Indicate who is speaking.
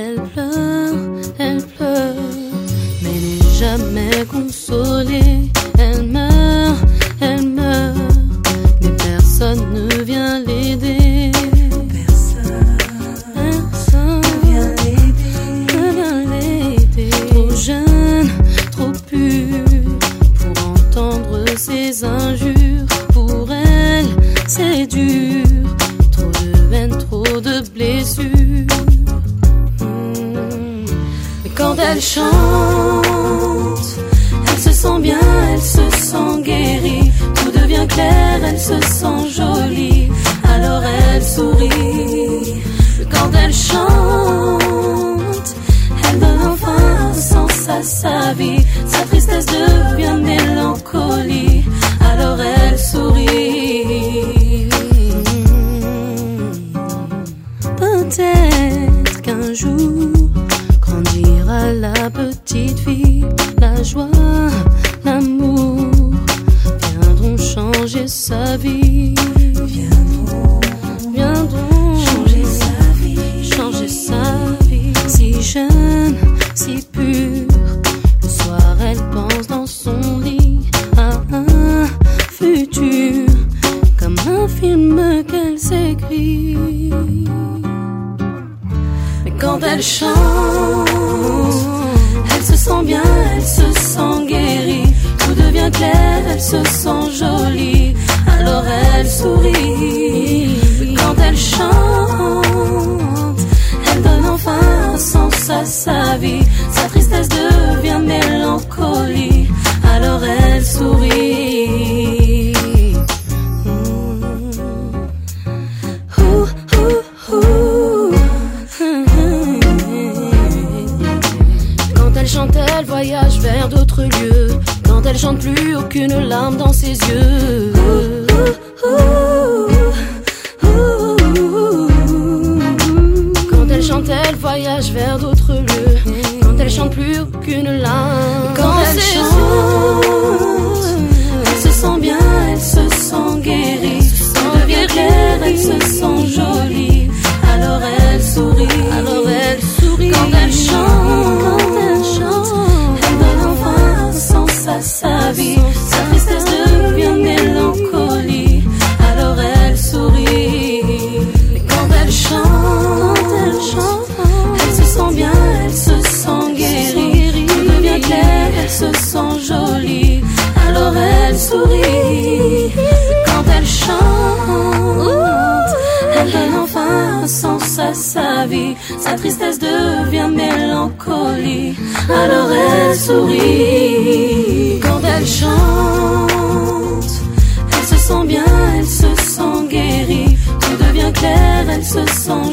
Speaker 1: Elle pleure, elle pleure, mais n'est jamais consolée. Elle meurt, elle meurt, mais personne ne vient l'aider. Personne, personne ne vient l'aider. Trop jeune, trop pur pour entendre ses injures. Pour elle, c'est dur. Elle chante, elle se sent bien, elle se sent guérie. Tout devient clair, elle se sent jolie. Alors elle sourit. Quand elle chante, elle donne enfin sens à sa vie. Sa tristesse devient mélancolie. Alors elle sourit. Petite fille, la joie, l'amour viendront changer sa vie. Viendront, viendront changer sa vie, changer sa vie. Si jeune, si pure, le soir elle pense dans son lit à un futur, comme un film qu'elle s'écrit. Mais quand elle chante, se sent jolie. Alors elle sourit. Quand elle chante, elle donne enfin sens à sa vie. Sa tristesse devient mélancolie. Alors elle sourit. Ouh. Quand elle chante, elle voyage vers d'autres lieux. Quand elle chante, plus aucune larme dans ses yeux. Quand elle chante, elle voyage vers d'autres lieux. Quand elle chante, plus aucune larme. Quand elle chante, elle se sent bien, elle se sent guérie. Tout devient elle se sent Quand elle chante, elle donne enfin un sens à sa vie. Sa tristesse devient mélancolie. Alors elle sourit. Quand elle chante, elle se sent bien, elle se sent guérie. Tout devient clair, elle se sent